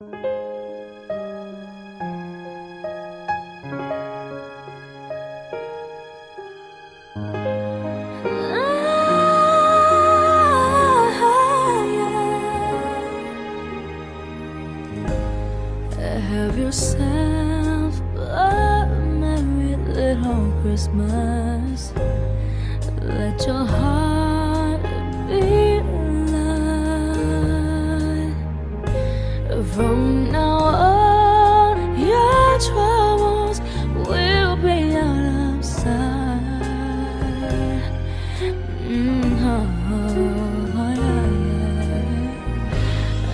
Have yourself a merry little Christmas. Let your heart From now on, your troubles will be out of sight. Mm,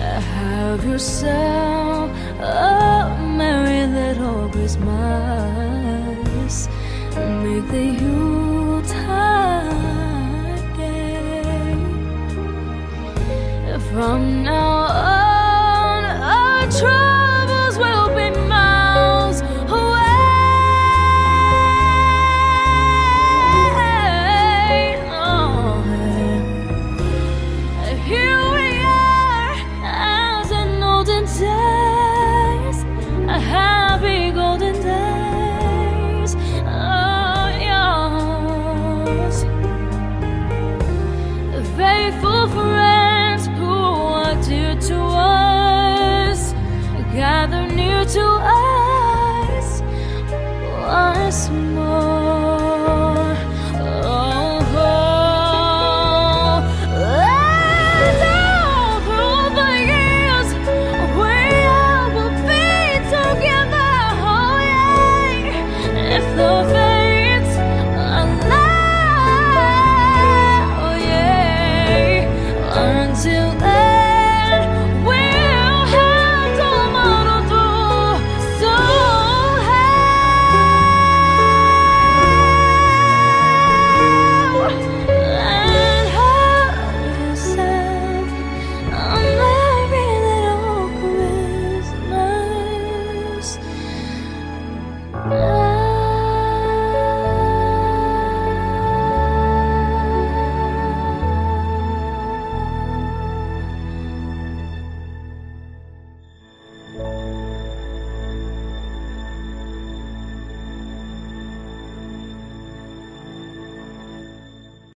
yeah. Have yourself a merry little Christmas. Make the Yuletide gay. From now days, happy golden days are yours. Faithful friends who are dear to us, gather near to us once more.